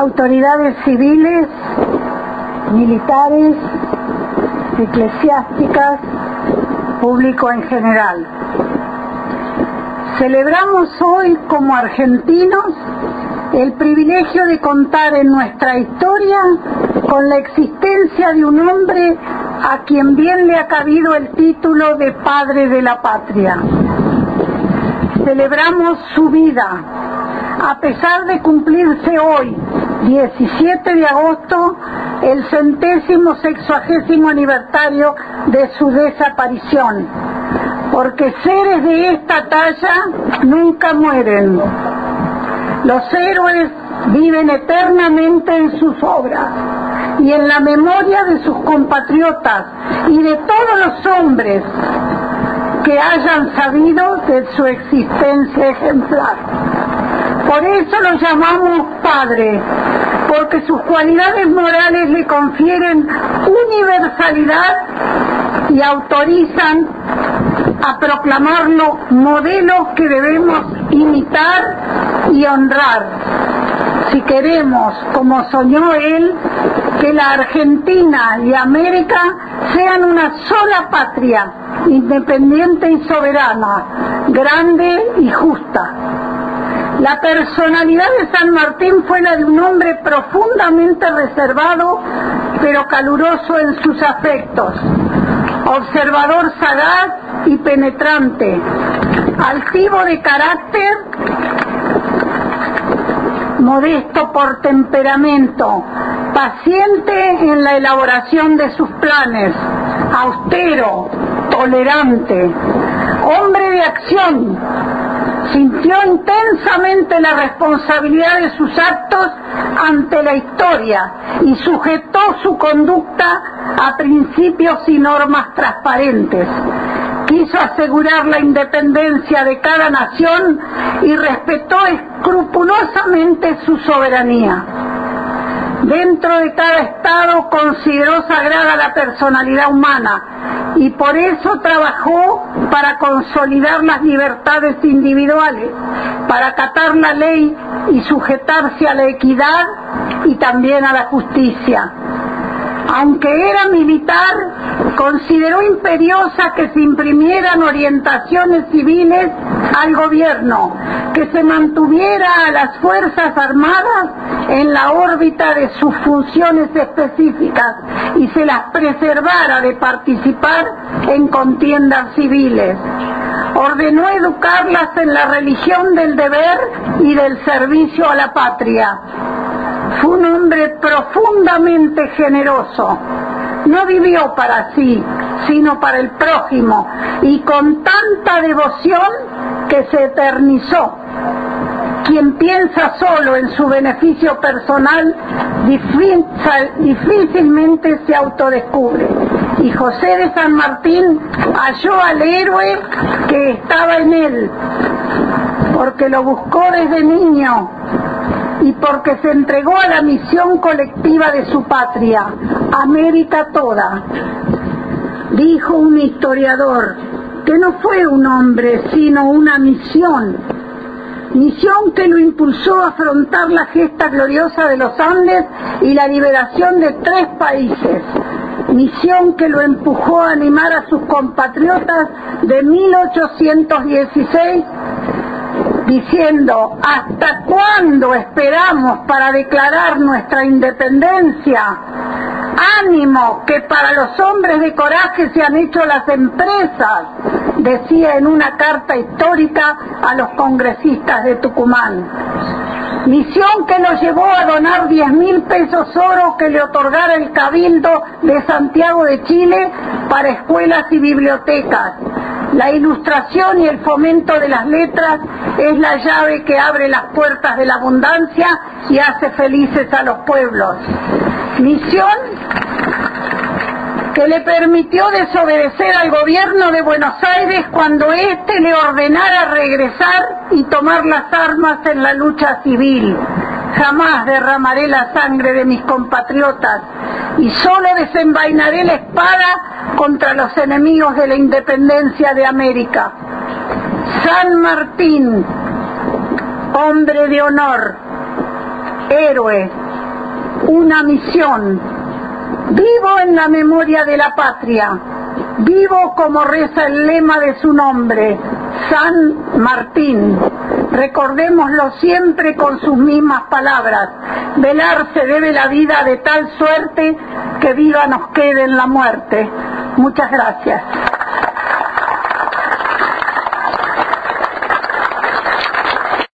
autoridades civiles, militares, eclesiásticas, público en general. Celebramos hoy como argentinos el privilegio de contar en nuestra historia con la existencia de un hombre a quien bien le ha cabido el título de Padre de la Patria. Celebramos su vida, a pesar de cumplirse hoy, 17 de agosto, el centésimo sexuagésimo aniversario de su desaparición, porque seres de esta talla nunca mueren. Los héroes viven eternamente en sus obras y en la memoria de sus compatriotas y de todos los hombres que hayan sabido de su existencia ejemplar. Por eso lo llamamos Padre, porque sus cualidades morales le confieren universalidad y autorizan a proclamarlo modelo que debemos imitar y honrar. Si queremos, como soñó él, que la Argentina y América sean una sola patria, independiente y soberana, grande y justa. La personalidad de San Martín fue la de un hombre profundamente reservado, pero caluroso en sus afectos, observador sagaz y penetrante, altivo de carácter, modesto por temperamento, paciente en la elaboración de sus planes, austero, tolerante, hombre de acción, sintió intensamente la responsabilidad de sus actos ante la historia y sujetó su conducta a principios y normas transparentes. Quiso asegurar la independencia de cada nación y respetó escrupulosamente su soberanía. Dentro de cada Estado consideró sagrada la personalidad humana y por eso trabajó para consolidar las libertades individuales, para acatar la ley y sujetarse a la equidad y también a la justicia. Aunque era militar, consideró imperiosa que se imprimieran orientaciones civiles al gobierno, que se mantuviera a las Fuerzas Armadas en la órbita de sus funciones específicas y se las preservara de participar en contiendas civiles. Ordenó educarlas en la religión del deber y del servicio a la patria. Fue un hombre profundamente generoso. No vivió para sí, sino para el prójimo, y con tanta devoción que se eternizó. Quien piensa solo en su beneficio personal difícilmente se autodescubre. Y José de San Martín halló al héroe que estaba en él, porque lo buscó desde niño y porque se entregó a la misión colectiva de su patria, América toda. Dijo un historiador que no fue un hombre, sino una misión. Misión que lo impulsó a afrontar la gesta gloriosa de los Andes y la liberación de tres países. Misión que lo empujó a animar a sus compatriotas de 1816 diciendo, ¿hasta cuándo esperamos para declarar nuestra independencia? Ánimo, que para los hombres de coraje se han hecho las empresas, decía en una carta histórica a los congresistas de Tucumán. Misión que nos llevó a donar 10 mil pesos oro que le otorgara el Cabildo de Santiago de Chile para escuelas y bibliotecas la ilustración y el fomento de las letras es la llave que abre las puertas de la abundancia y hace felices a los pueblos. Misión que le permitió desobedecer al gobierno de Buenos Aires cuando éste le ordenara regresar y tomar las armas en la lucha civil. Jamás derramaré la sangre de mis compatriotas y solo desenvainaré la espada contra los enemigos de la independencia de América. San Martín, hombre de honor, héroe, una misión. Vivo en la memoria de la patria, vivo como reza el lema de su nombre, San Martín. Recordémoslo siempre con sus mismas palabras. Velar se debe la vida de tal suerte que viva nos quede en la muerte. Muchas gracias.